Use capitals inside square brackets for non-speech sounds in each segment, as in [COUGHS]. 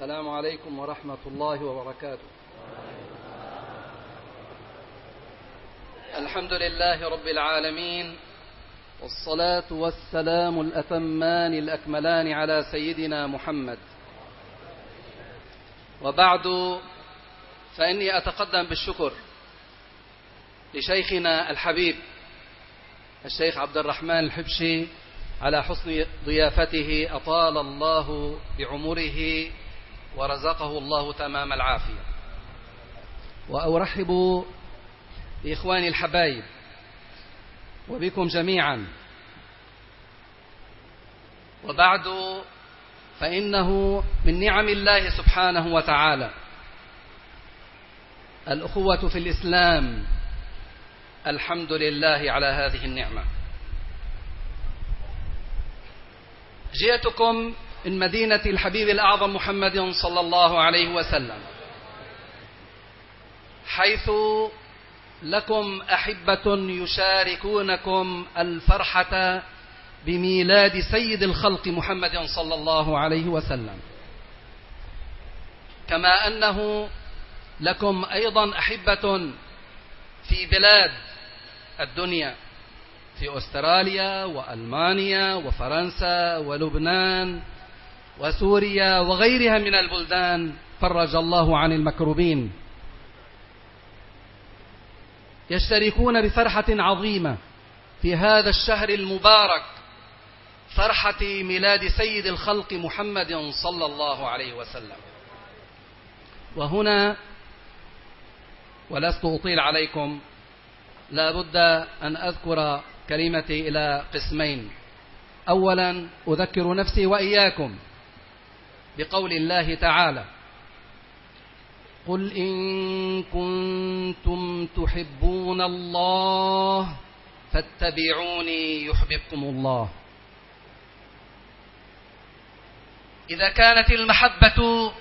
السلام عليكم ورحمة الله وبركاته. الحمد لله رب العالمين والصلاة والسلام الأتمان الأكملان على سيدنا محمد. وبعد فإني أتقدم بالشكر لشيخنا الحبيب الشيخ عبد الرحمن الحبشي على حسن ضيافته أطال الله بعمره ورزقه الله تمام العافية. وأرحب بإخواني الحبايب وبكم جميعا. وبعد فإنه من نعم الله سبحانه وتعالى. الأخوة في الإسلام الحمد لله على هذه النعمة. جئتكم من مدينة الحبيب الأعظم محمد صلى الله عليه وسلم. حيث لكم أحبة يشاركونكم الفرحة بميلاد سيد الخلق محمد صلى الله عليه وسلم. كما أنه لكم أيضا أحبة في بلاد الدنيا في أستراليا وألمانيا وفرنسا ولبنان وسوريا وغيرها من البلدان فرج الله عن المكروبين. يشتركون بفرحة عظيمة في هذا الشهر المبارك فرحة ميلاد سيد الخلق محمد صلى الله عليه وسلم. وهنا ولست أطيل عليكم لا بد أن أذكر كلمتي إلى قسمين. أولا أذكر نفسي وإياكم. بقول الله تعالى قل إن كنتم تحبون الله فاتبعوني يحببكم الله. إذا كانت المحبة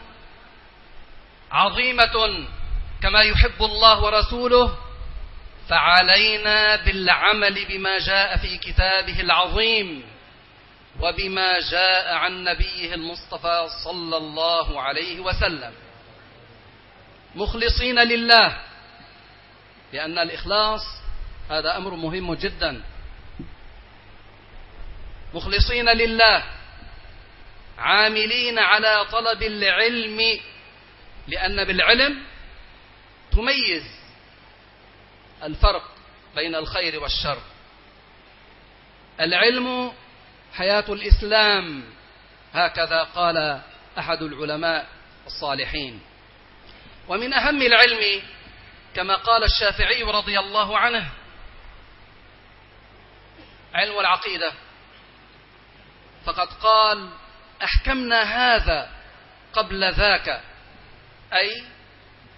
عظيمة كما يحب الله ورسوله فعلينا بالعمل بما جاء في كتابه العظيم. وبما جاء عن نبيه المصطفى صلى الله عليه وسلم. مخلصين لله. لأن الإخلاص هذا أمر مهم جدا. مخلصين لله. عاملين على طلب العلم. لأن بالعلم تميز الفرق بين الخير والشر. العلم حياة الإسلام. هكذا قال أحد العلماء الصالحين. ومن أهم العلم كما قال الشافعي رضي الله عنه علم العقيدة. فقد قال أحكمنا هذا قبل ذاك أي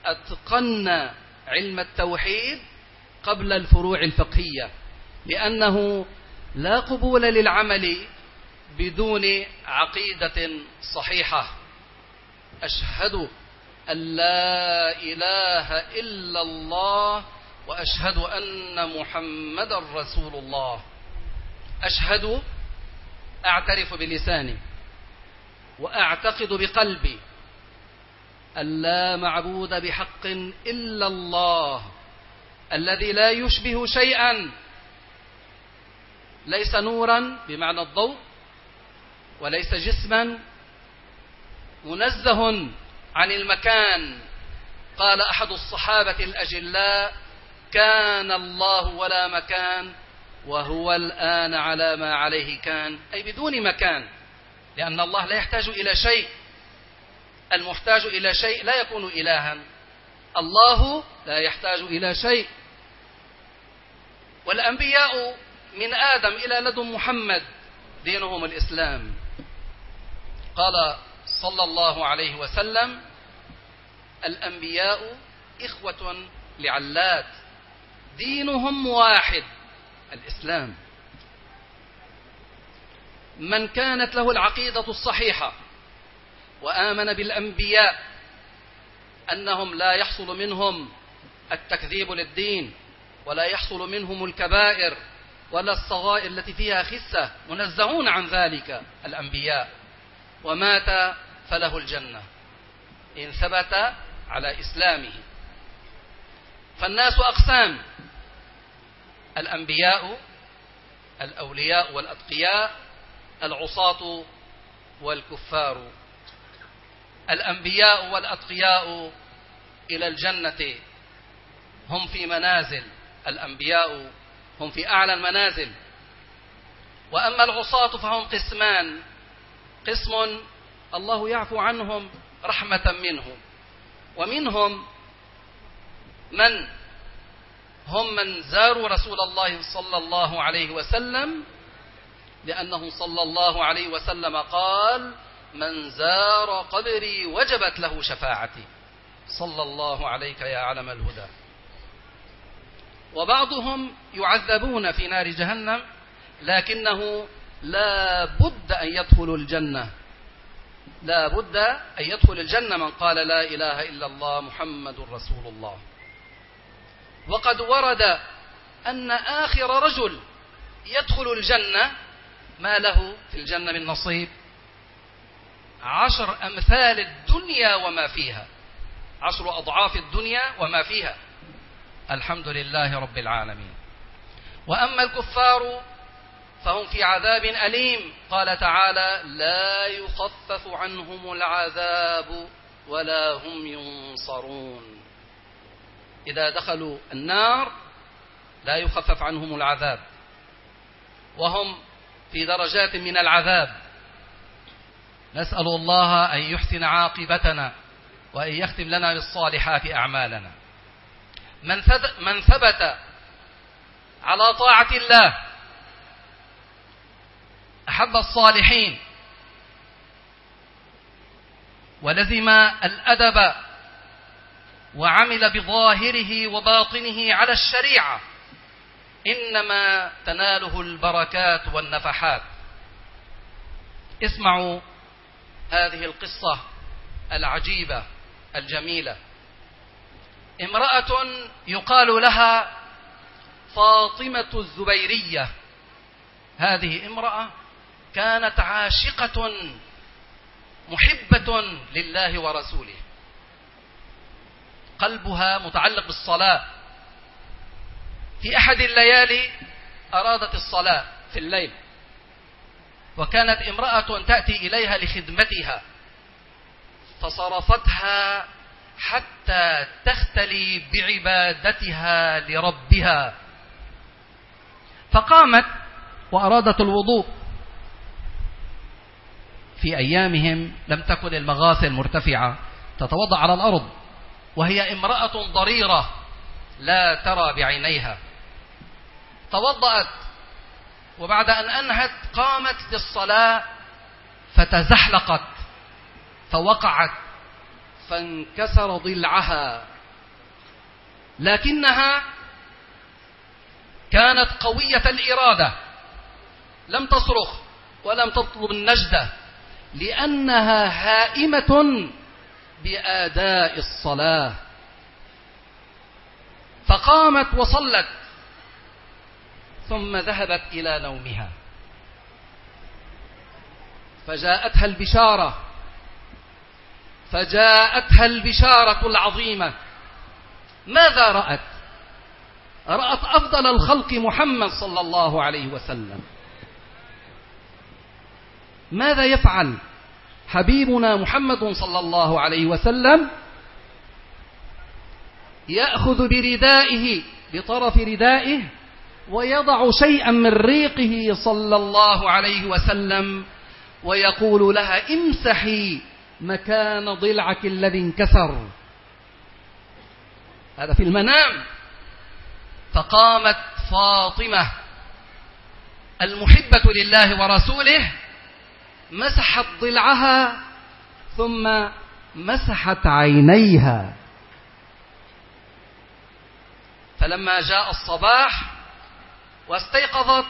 أتقنا علم التوحيد قبل الفروع الفقهية لأنه لا قبول للعمل بدون عقيدة صحيحة. أشهد أن لا إله إلا الله وأشهد أن محمد رسول الله. أشهد أعترف بلساني وأعتقد بقلبي أن لا معبود بحق إلا الله الذي لا يشبه شيئا. ليس نورا بمعنى الضوء وليس جسما. منزه عن المكان. قال أحد الصحابة الأجلاء كان الله ولا مكان وهو الآن على ما عليه كان. أي بدون مكان لأن الله لا يحتاج إلى شيء. المحتاج إلى شيء لا يكون إلها. الله لا يحتاج إلى شيء. والأنبياء من آدم إلى لدن محمد دينهم الإسلام. قال صلى الله عليه وسلم الأنبياء إخوة لعلات دينهم واحد الإسلام. من كانت له العقيدة الصحيحة وآمن بالأنبياء أنهم لا يحصل منهم التكذيب للدين ولا يحصل منهم الكبائر ولا الصغائر التي فيها خسة منزهون عن ذلك الأنبياء. ومات فله الجنة. إن ثبت على إسلامه. فالناس أقسام. الأنبياء الأولياء والأتقياء العصاة والكفار. الأنبياء والأتقياء إلى الجنة. هم في منازل الأنبياء هم في أعلى المنازل. وأما العصاة فهم قسمان. قسم الله يعفو عنهم رحمة منه ومنهم من؟ هم من زاروا رسول الله صلى الله عليه وسلم لأنه صلى الله عليه وسلم قال من زار قبري وجبت له شفاعتي. صلى الله عليك يا علم الهدى. وبعضهم يعذبون في نار جهنم لكنه لا بد أن يدخلوا الجنة. لا بد أن يدخل الجنة من قال لا إله إلا الله محمد رسول الله. وقد ورد أن آخر رجل يدخل الجنة ما له في الجنة من نصيب؟ عشر أمثال الدنيا وما فيها. عشر أضعاف الدنيا وما فيها. الحمد لله رب العالمين. وأما الكفار فهم في عذاب أليم. قال تعالى لا يخفف عنهم العذاب ولا هم ينصرون. إذا دخلوا النار لا يخفف عنهم العذاب وهم في درجات من العذاب. نسأل الله أن يحسن عاقبتنا وأن يختم لنا بالصالحات أعمالنا. من ثبت على طاعة الله أحب الصالحين ولزم الأدب وعمل بظاهره وباطنه على الشريعة إنما تناله البركات والنفحات. اسمعوا هذه القصة العجيبة الجميلة. امرأة يقال لها فاطمة الزبيرية. هذه امرأة كانت عاشقة محبة لله ورسوله. قلبها متعلق بالصلاة. في أحد الليالي أرادت الصلاة في الليل. وكانت امرأة تأتي إليها لخدمتها. فصرفتها حتى تختلي بعبادتها لربها. فقامت وأرادت الوضوء. في أيامهم لم تكن المغاسل مرتفعة تتوضأ على الأرض وهي امرأة ضريرة لا ترى بعينيها. توضأت وبعد أن أنهت قامت للصلاة فتزحلقت فوقعت فانكسر ضلعها. لكنها كانت قوية الإرادة. لم تصرخ ولم تطلب النجدة لأنها هائمة بآداء الصلاة. فقامت وصلت ثم ذهبت إلى نومها. فجاءتها البشارة فجاءتها البشارة العظيمة. ماذا رأت؟ رأت أفضل الخلق محمد صلى الله عليه وسلم. ماذا يفعل حبيبنا محمد صلى الله عليه وسلم؟ يأخذ بردائه بطرف ردائه ويضع شيئا من ريقه صلى الله عليه وسلم ويقول لها امسحي مكان ضلعك الذي انكسر. هذا في المنام. فقامت فاطمة المحبة لله ورسوله مسحت ضلعها ثم مسحت عينيها. فلما جاء الصباح واستيقظت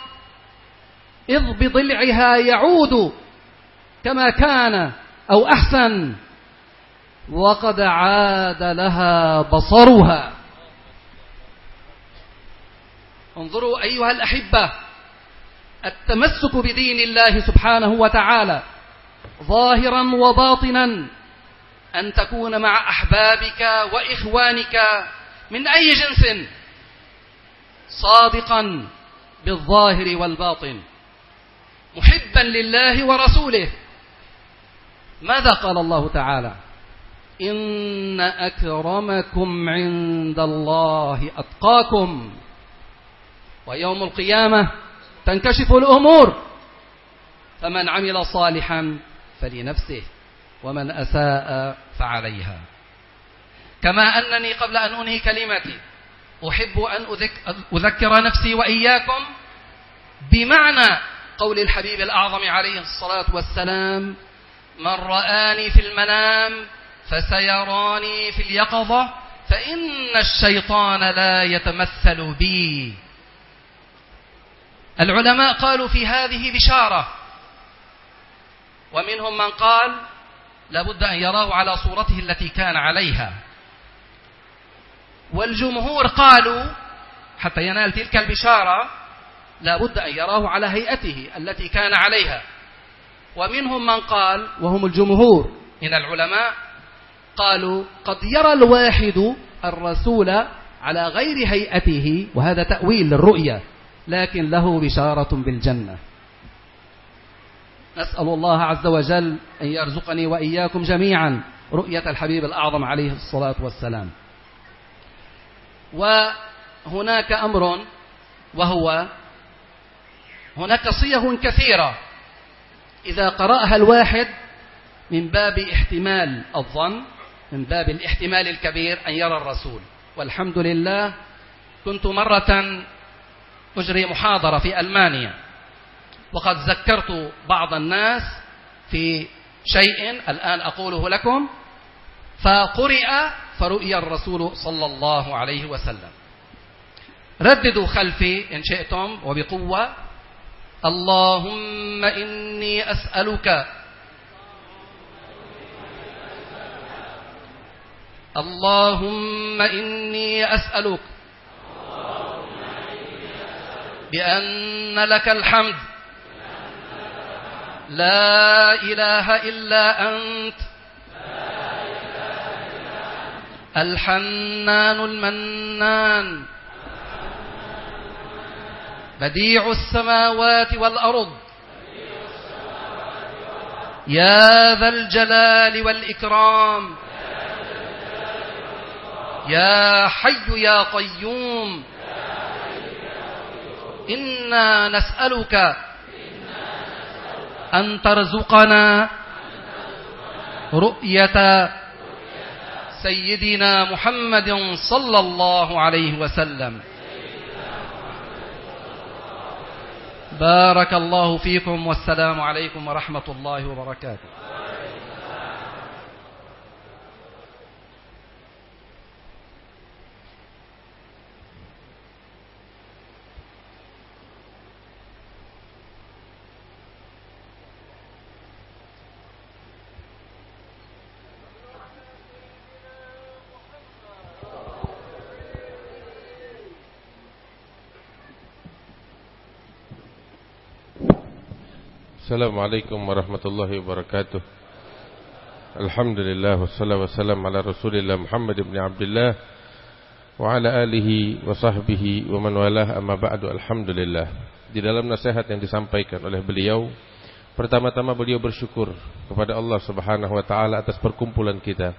إذ بضلعها يعود كما كان. أو أحسن. وقد عاد لها بصرها. انظروا أيها الأحبة التمسك بدين الله سبحانه وتعالى ظاهرا وباطنا أن تكون مع أحبابك وإخوانك من أي جنس؟ صادقا بالظاهر والباطن محبا لله ورسوله. ماذا قال الله تعالى؟ إن أكرمكم عند الله أتقاكم. ويوم القيامة تنكشف الأمور. فمن عمل صالحا فلنفسه ومن أساء فعليها. كما أنني قبل أن أنهي كلمتي أحب أن أذكر نفسي وإياكم بمعنى قول الحبيب الأعظم عليه الصلاة والسلام من رآني في المنام فسيراني في اليقظة فإن الشيطان لا يتمثل بي. العلماء قالوا في هذه بشارة. ومنهم من قال لابد أن يراه على صورته التي كان عليها. والجمهور قالوا حتى ينال تلك البشارة لابد أن يراه على هيئته التي كان عليها. ومنهم من قال وهم الجمهور. من العلماء قالوا قد يرى الواحد الرسول على غير هيئته وهذا تأويل للرؤية لكن له بشارة بالجنة. نسأل الله عز وجل أن يرزقني وإياكم جميعا رؤية الحبيب الأعظم عليه الصلاة والسلام. وهناك أمر وهو هناك صيغ كثيرة إذا قرأها الواحد من باب احتمال الظن من باب الاحتمال الكبير أن يرى الرسول. والحمد لله كنت مرة أجري محاضرة في ألمانيا. وقد ذكرت بعض الناس في شيء الآن أقوله لكم فقرئ فرؤي الرسول صلى الله عليه وسلم. رددوا خلفي إن شئتم وبقوة. اللهم إني أسألك. اللهم إني أسألك بأن لك الحمد. لا إله إلا أنت. الحنان المنان. بديع السماوات والأرض. يا ذا الجلال والإكرام. يا حي يا قيوم. إنا نسألك أن ترزقنا رؤية سيدنا محمد صلى الله عليه وسلم. بارك الله فيكم والسلام عليكم ورحمة الله وبركاته. السلام عليكم ورحمة الله وبركاته الحمد لله والصلاة والسلام على رسول الله محمد بن عبد الله وعلى آله وصحبه ومن والاه أما بعد الحمد لله di dalam nasihat yang disampaikan oleh beliau pertama-tama beliau bersyukur kepada Allah Subhanahu wa taala atas perkumpulan kita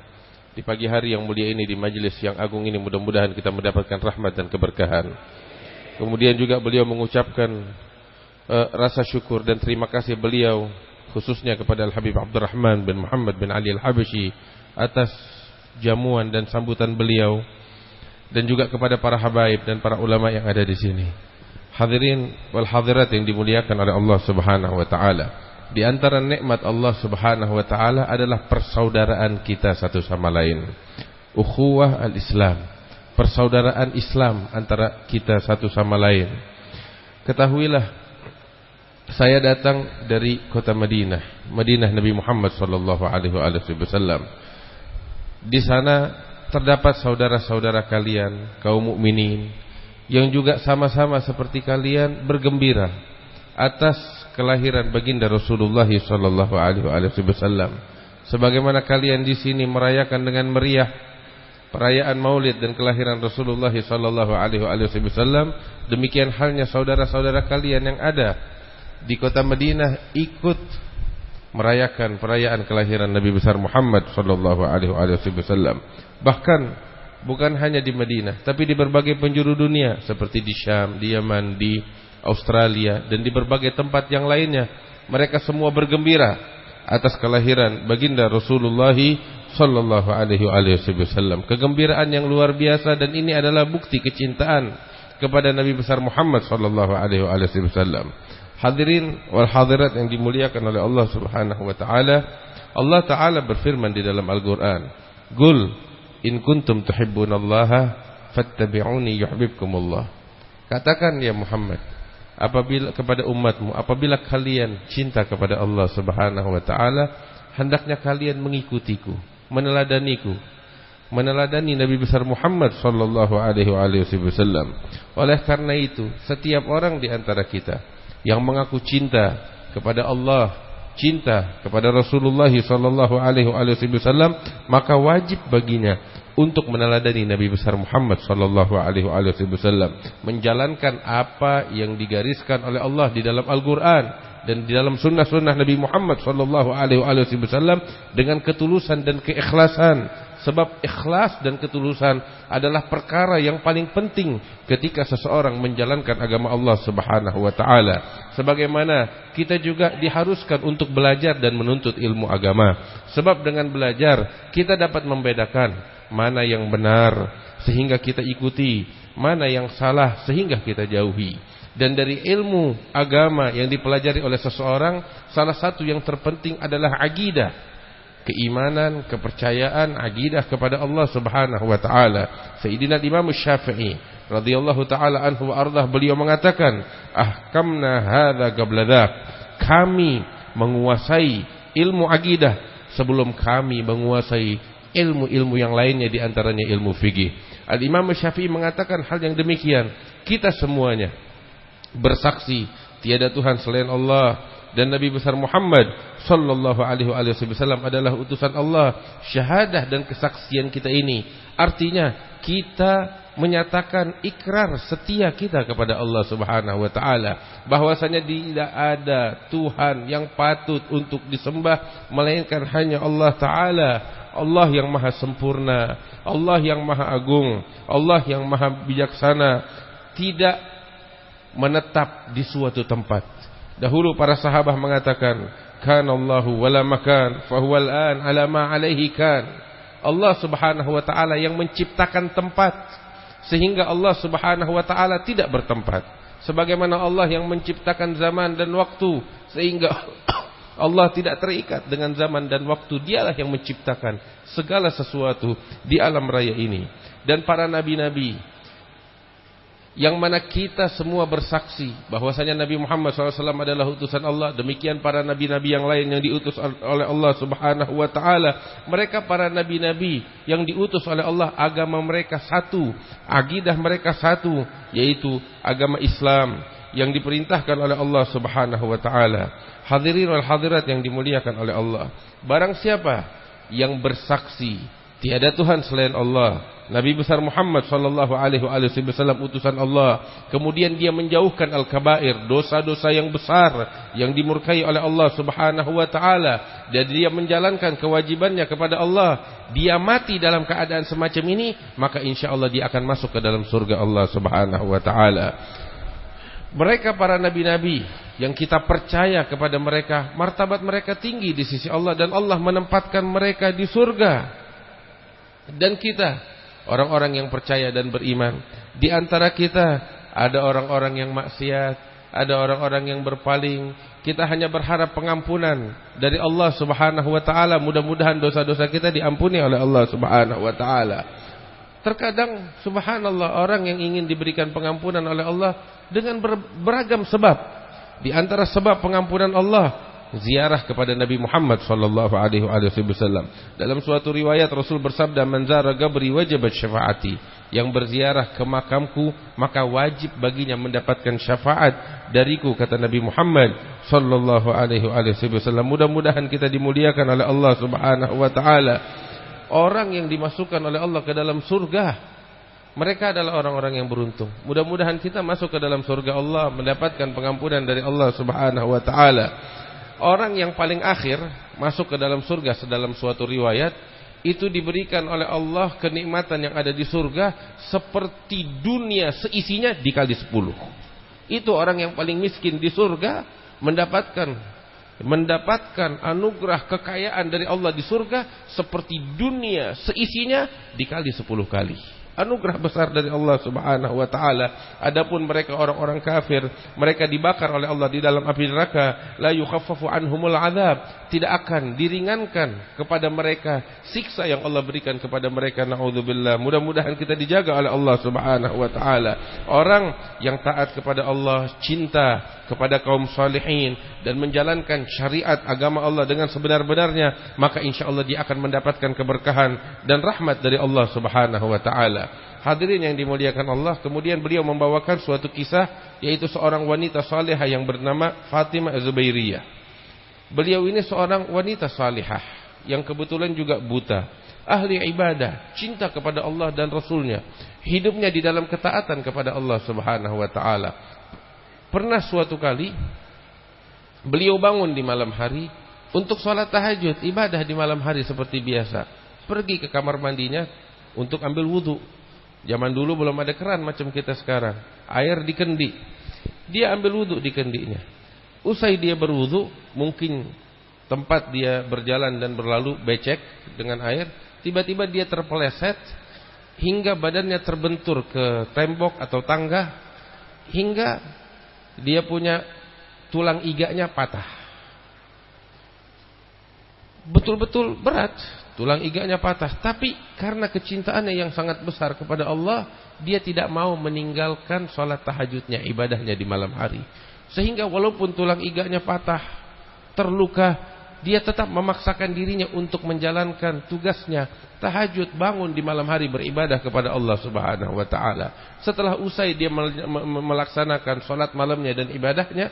di pagi hari yang mulia ini di majlis yang agung ini mudah-mudahan kita mendapatkan rahmat dan keberkahan kemudian juga beliau mengucapkan uh, rasa syukur dan terima kasih beliau khususnya kepada Al-Habib Abdurrahman bin Muhammad bin Ali Al-Habashi atas jamuan dan sambutan beliau dan juga kepada para habaib dan para ulama yang ada di sini. Hadirin wal hadirat yang dimuliakan oleh Allah Subhanahu wa taala. Di antara nikmat Allah Subhanahu wa taala adalah persaudaraan kita satu sama lain. Ukhuwah al-Islam. Persaudaraan Islam antara kita satu sama lain. Ketahuilah saya datang dari kota Madinah, Madinah Nabi Muhammad sallallahu alaihi wasallam. Di sana terdapat saudara-saudara kalian kaum mukminin yang juga sama-sama seperti kalian bergembira atas kelahiran baginda Rasulullah sallallahu alaihi wasallam sebagaimana kalian di sini merayakan dengan meriah perayaan Maulid dan kelahiran Rasulullah sallallahu alaihi wasallam, demikian halnya saudara-saudara kalian yang ada di kota Madinah ikut merayakan perayaan kelahiran Nabi besar Muhammad sallallahu alaihi wasallam. Bahkan bukan hanya di Madinah, tapi di berbagai penjuru dunia seperti di Syam, di Yaman, di Australia dan di berbagai tempat yang lainnya. Mereka semua bergembira atas kelahiran baginda Rasulullah sallallahu alaihi wasallam. Kegembiraan yang luar biasa dan ini adalah bukti kecintaan kepada Nabi besar Muhammad sallallahu alaihi wasallam. Hadirin wal hadirat yang dimuliakan oleh Allah Subhanahu wa taala, Allah taala berfirman di dalam Al-Qur'an, "Qul in kuntum tuhibbunallaha fattabi'uni yuhibbukumullah." Katakan ya Muhammad, apabila kepada umatmu, apabila kalian cinta kepada Allah Subhanahu wa taala, hendaknya kalian mengikutiku meneladaniku meneladani Nabi besar Muhammad sallallahu alaihi wasallam. Oleh karena itu, setiap orang di antara kita yang mengaku cinta kepada Allah, cinta kepada Rasulullah sallallahu alaihi wasallam, maka wajib baginya untuk meneladani Nabi besar Muhammad sallallahu alaihi wasallam, menjalankan apa yang digariskan oleh Allah di dalam Al-Qur'an dan di dalam sunnah-sunnah Nabi Muhammad sallallahu alaihi wasallam dengan ketulusan dan keikhlasan sebab ikhlas dan ketulusan adalah perkara yang paling penting ketika seseorang menjalankan agama Allah Subhanahu wa taala. Sebagaimana kita juga diharuskan untuk belajar dan menuntut ilmu agama. Sebab dengan belajar kita dapat membedakan mana yang benar sehingga kita ikuti mana yang salah sehingga kita jauhi. Dan dari ilmu agama yang dipelajari oleh seseorang salah satu yang terpenting adalah aqidah keimanan kepercayaan aqidah kepada Allah Subhanahu wa taala. Sayyidina Imam Syafi'i radhiyallahu taala anhu wa ardah beliau mengatakan ahkamna hadza qabla kami menguasai ilmu aqidah sebelum kami menguasai ilmu-ilmu yang lainnya di antaranya ilmu fikih. Al-Imam Syafi'i mengatakan hal yang demikian. Kita semuanya bersaksi tiada Tuhan selain Allah dan Nabi besar Muhammad sallallahu alaihi wasallam adalah utusan Allah. Syahadah dan kesaksian kita ini artinya kita menyatakan ikrar setia kita kepada Allah Subhanahu wa taala bahwasanya tidak ada Tuhan yang patut untuk disembah melainkan hanya Allah taala. Allah yang maha sempurna, Allah yang maha agung, Allah yang maha bijaksana. Tidak menetap di suatu tempat. Dahulu para sahabat mengatakan, "Kana Allahu wala makan, fa huwa al-an ala ma alaihi kan." Allah Subhanahu wa taala yang menciptakan tempat sehingga Allah Subhanahu wa taala tidak bertempat. Sebagaimana Allah yang menciptakan zaman dan waktu sehingga [COUGHS] Allah tidak terikat dengan zaman dan waktu. Dialah yang menciptakan segala sesuatu di alam raya ini. Dan para nabi-nabi yang mana kita semua bersaksi bahwasanya Nabi Muhammad SAW adalah utusan Allah. Demikian para nabi-nabi yang lain yang diutus oleh Allah Subhanahu wa taala. Mereka para nabi-nabi yang diutus oleh Allah agama mereka satu akidah mereka satu yaitu agama Islam yang diperintahkan oleh Allah Subhanahu wa taala. Hadirin wal hadirat yang dimuliakan oleh Allah. Barang siapa yang bersaksi tiada Tuhan selain Allah Nabi besar Muhammad sallallahu alaihi wasallam utusan Allah. Kemudian dia menjauhkan al-kabair, dosa-dosa yang besar yang dimurkai oleh Allah Subhanahu wa taala dan dia menjalankan kewajibannya kepada Allah. Dia mati dalam keadaan semacam ini, maka insyaallah dia akan masuk ke dalam surga Allah Subhanahu wa taala. Mereka para nabi-nabi yang kita percaya kepada mereka, martabat mereka tinggi di sisi Allah dan Allah menempatkan mereka di surga. Dan kita orang-orang yang percaya dan beriman. Di antara kita ada orang-orang yang maksiat, ada orang-orang yang berpaling. Kita hanya berharap pengampunan dari Allah Subhanahu wa taala. Mudah-mudahan dosa-dosa kita diampuni oleh Allah Subhanahu wa taala. Terkadang subhanallah orang yang ingin diberikan pengampunan oleh Allah dengan beragam sebab. Di antara sebab pengampunan Allah ziarah kepada Nabi Muhammad sallallahu alaihi wasallam. Dalam suatu riwayat Rasul bersabda, "Man zara gabri wajibat syafaati." Yang berziarah ke makamku, maka wajib baginya mendapatkan syafaat dariku kata Nabi Muhammad sallallahu alaihi wasallam. Mudah-mudahan kita dimuliakan oleh Allah Subhanahu wa taala. Orang yang dimasukkan oleh Allah ke dalam surga mereka adalah orang-orang yang beruntung. Mudah-mudahan kita masuk ke dalam surga Allah mendapatkan pengampunan dari Allah Subhanahu wa taala. Orang yang paling akhir masuk ke dalam surga sedalam suatu riwayat itu diberikan oleh Allah kenikmatan yang ada di surga seperti dunia seisinya dikali sepuluh. Itu orang yang paling miskin di surga mendapatkan mendapatkan anugerah kekayaan dari Allah di surga seperti dunia seisinya dikali sepuluh kali anugerah besar dari Allah Subhanahu wa taala. Adapun mereka orang-orang kafir, mereka dibakar oleh Allah di dalam api neraka, la yukhaffafu anhumul adzab, tidak akan diringankan kepada mereka siksa yang Allah berikan kepada mereka. Nauzubillah. Mudah-mudahan kita dijaga oleh Allah Subhanahu wa taala. Orang yang taat kepada Allah, cinta kepada kaum salihin dan menjalankan syariat agama Allah dengan sebenar-benarnya, maka insya Allah dia akan mendapatkan keberkahan dan rahmat dari Allah Subhanahu wa taala. Hadirin yang dimuliakan Allah, kemudian beliau membawakan suatu kisah yaitu seorang wanita salihah yang bernama Fatimah Zubairiyah. Beliau ini seorang wanita salihah yang kebetulan juga buta, ahli ibadah, cinta kepada Allah dan Rasulnya, hidupnya di dalam ketaatan kepada Allah Subhanahu wa taala. Pernah suatu kali beliau bangun di malam hari untuk sholat tahajud, ibadah di malam hari seperti biasa. Pergi ke kamar mandinya untuk ambil wudhu. Zaman dulu belum ada keran macam kita sekarang. Air di kendi. Dia ambil wudhu di kendinya. Usai dia berwudhu, mungkin tempat dia berjalan dan berlalu becek dengan air. Tiba-tiba dia terpeleset hingga badannya terbentur ke tembok atau tangga. Hingga dia punya tulang iganya patah. Betul-betul berat, tulang iganya patah. Tapi karena kecintaannya yang sangat besar kepada Allah, dia tidak mau meninggalkan sholat tahajudnya, ibadahnya di malam hari. Sehingga walaupun tulang iganya patah, terluka, dia tetap memaksakan dirinya untuk menjalankan tugasnya tahajud bangun di malam hari beribadah kepada Allah Subhanahu wa taala. Setelah usai dia melaksanakan salat malamnya dan ibadahnya,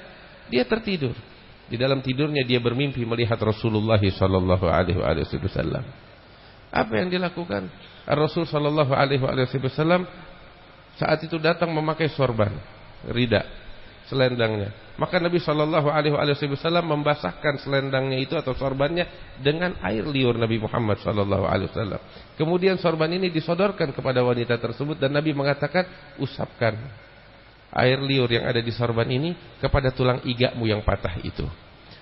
dia tertidur. Di dalam tidurnya dia bermimpi melihat Rasulullah sallallahu alaihi wasallam. Apa yang dilakukan? Rasul sallallahu alaihi wasallam saat itu datang memakai sorban, rida, selendangnya. Maka Nabi Shallallahu Alaihi Wasallam membasahkan selendangnya itu atau sorbannya dengan air liur Nabi Muhammad Shallallahu Alaihi Wasallam. Kemudian sorban ini disodorkan kepada wanita tersebut dan Nabi mengatakan usapkan air liur yang ada di sorban ini kepada tulang igamu yang patah itu.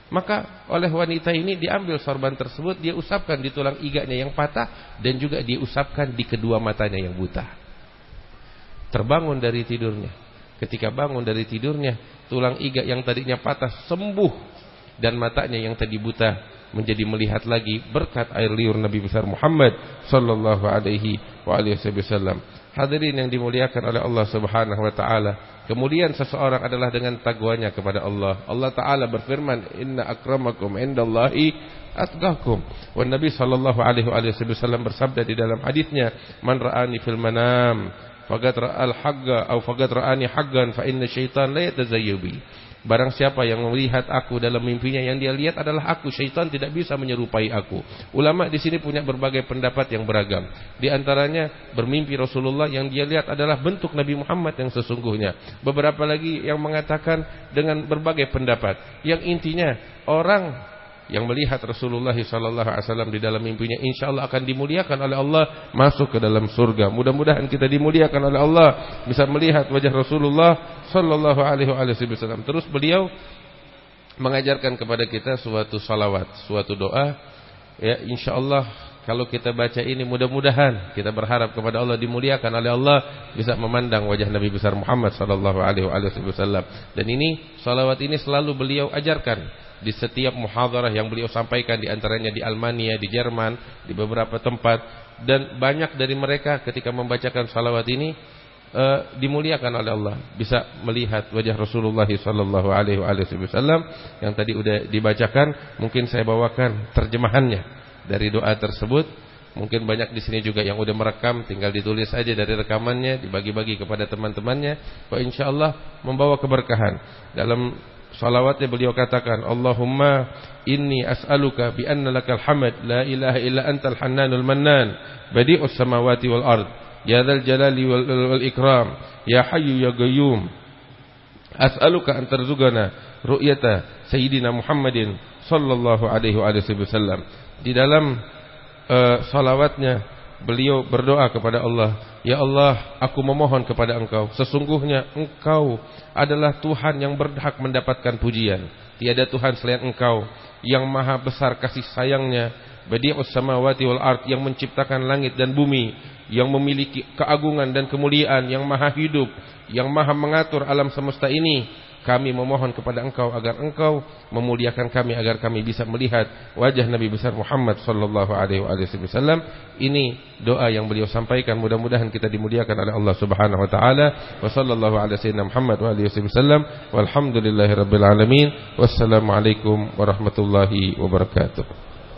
Maka oleh wanita ini diambil sorban tersebut dia usapkan di tulang iganya yang patah dan juga dia usapkan di kedua matanya yang buta. Terbangun dari tidurnya. Ketika bangun dari tidurnya, tulang iga yang tadinya patah sembuh dan matanya yang tadi buta menjadi melihat lagi berkat air liur Nabi besar Muhammad sallallahu alaihi wasallam. Hadirin yang dimuliakan oleh Allah Subhanahu wa taala. Kemudian seseorang adalah dengan tagwanya kepada Allah. Allah taala berfirman, "Inna akramakum indallahi atqakum." Wa Nabi sallallahu alaihi wasallam bersabda di dalam hadisnya, "Man ra'ani fil manam faqad ra'al haqqa atau faqad ra'ani haqqan fa inna syaitan la yatazayyabi Barang siapa yang melihat aku dalam mimpinya yang dia lihat adalah aku, syaitan tidak bisa menyerupai aku. Ulama di sini punya berbagai pendapat yang beragam. Di antaranya bermimpi Rasulullah yang dia lihat adalah bentuk Nabi Muhammad yang sesungguhnya. Beberapa lagi yang mengatakan dengan berbagai pendapat. Yang intinya orang yang melihat Rasulullah sallallahu alaihi wasallam di dalam mimpinya insyaallah akan dimuliakan oleh Allah masuk ke dalam surga. Mudah-mudahan kita dimuliakan oleh Allah bisa melihat wajah Rasulullah sallallahu alaihi wasallam. Terus beliau mengajarkan kepada kita suatu salawat, suatu doa ya insyaallah kalau kita baca ini mudah-mudahan kita berharap kepada Allah dimuliakan oleh Allah bisa memandang wajah Nabi besar Muhammad sallallahu alaihi wasallam. Dan ini salawat ini selalu beliau ajarkan di setiap muhadarah yang beliau sampaikan di antaranya di Almania, di Jerman, di beberapa tempat dan banyak dari mereka ketika membacakan salawat ini uh, dimuliakan oleh Allah, bisa melihat wajah Rasulullah sallallahu alaihi wasallam yang tadi udah dibacakan, mungkin saya bawakan terjemahannya dari doa tersebut. Mungkin banyak di sini juga yang udah merekam, tinggal ditulis saja dari rekamannya, dibagi-bagi kepada teman-temannya. Bahwa insyaallah membawa keberkahan. Dalam salawatnya beliau katakan, Allahumma inni as'aluka bi anna lakal hamd la ilaha illa antal hannanul mannan badi'us samawati wal ard ya dzal jalali wal, wal ikram ya hayyu ya qayyum. As'aluka an tarzuqana ru'yata sayyidina Muhammadin sallallahu alaihi wasallam. Di dalam uh, salawatnya beliau berdoa kepada Allah ya Allah aku memohon kepada engkau sesungguhnya engkau adalah Tuhan yang berhak mendapatkan pujian. Tiada Tuhan selain engkau yang maha besar kasih sayangnya. Badi'us samawati wal ard yang menciptakan langit dan bumi yang memiliki keagungan dan kemuliaan yang maha hidup yang maha mengatur alam semesta ini kami memohon kepada engkau agar engkau memuliakan kami agar kami bisa melihat wajah Nabi besar Muhammad sallallahu alaihi wasallam. Ini doa yang beliau sampaikan. Mudah-mudahan kita dimuliakan oleh Allah Subhanahu wa taala. Wa sallallahu ala sayyidina Muhammad wa alihi wasallam. Walhamdulillahirabbil alamin. Wassalamu alaikum warahmatullahi wabarakatuh